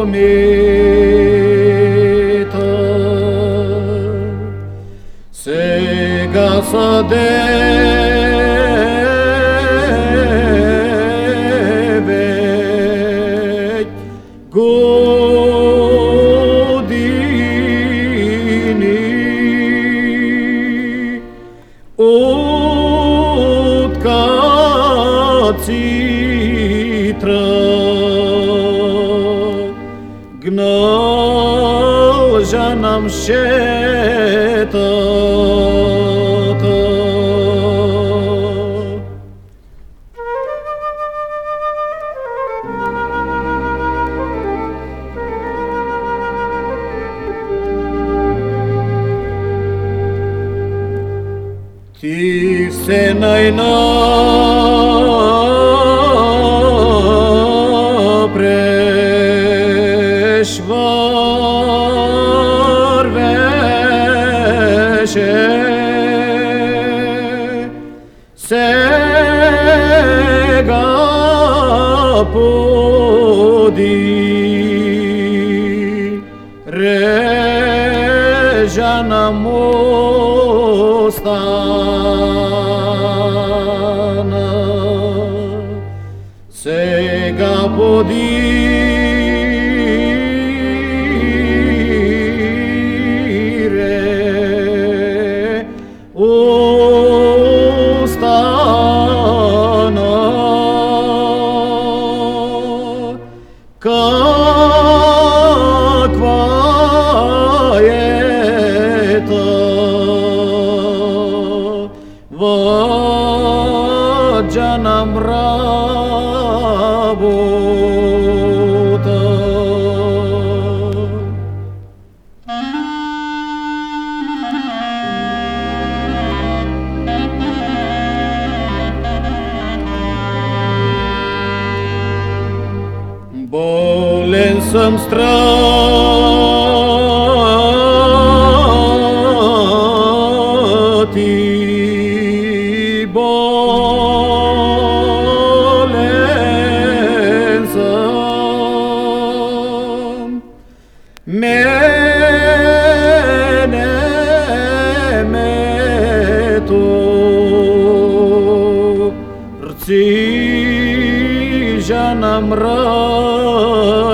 promită se gasa de veci να μσέτω Τι σένα είναι ateş var ve se gapodi rejana mostana. Se Каква е та ваджанам Болен съм страти, болен съм. Мене мето рци nam raniha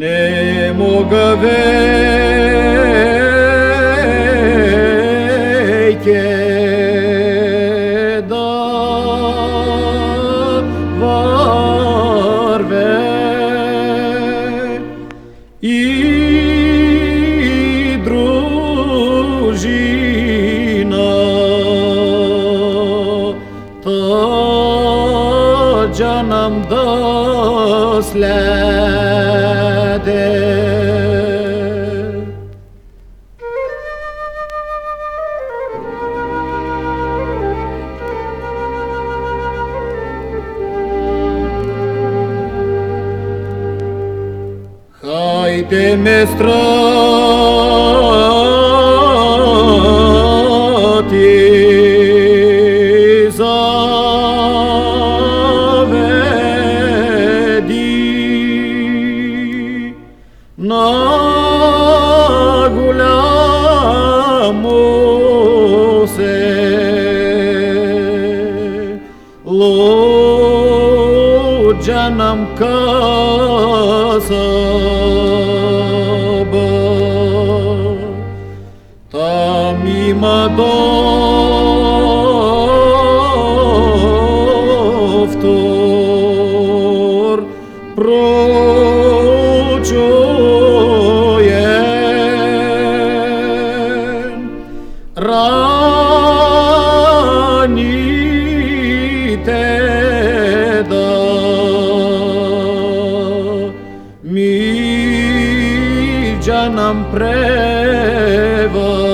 ne mogave ke da var ve το τζάναμ δώσλατε. Χάιτε με Mose, Lo canam kasaba, tamim adon. ranite da mi janam preva